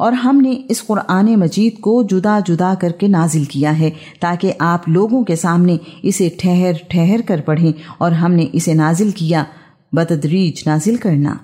और हमने इस कुरान मजीद को जुदा जुदा करके नाजिल किया है, ताकि आप लोगों के सामने इसे ठहर ठहर कर पढ़ें और हमने इसे नाजिल किया। बतदरीज नाजिल करना।